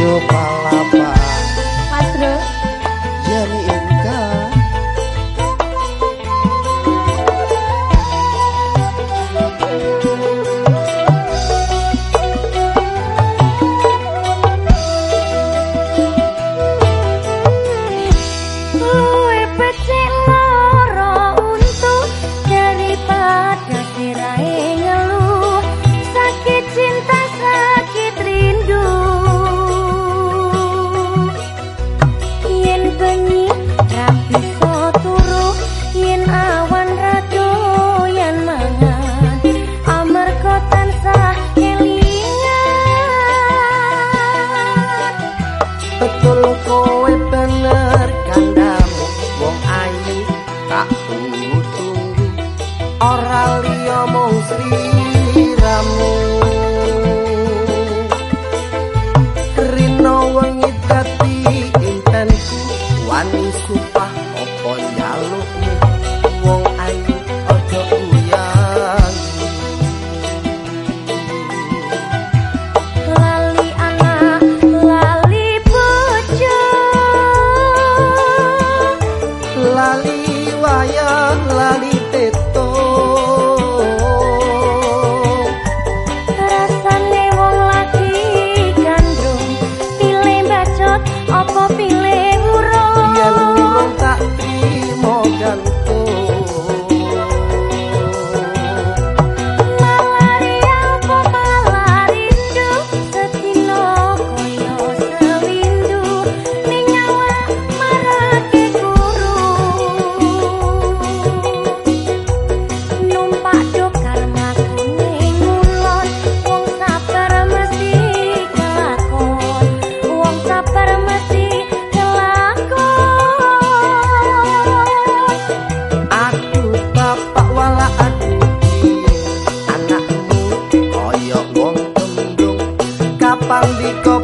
Eu para lali wayang lali teto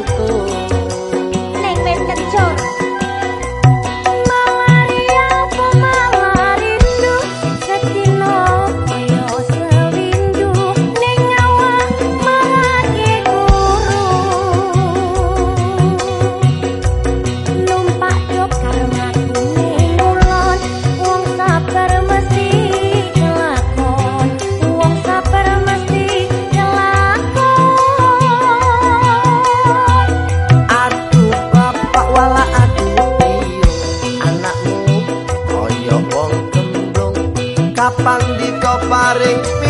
iwak pandito paring pi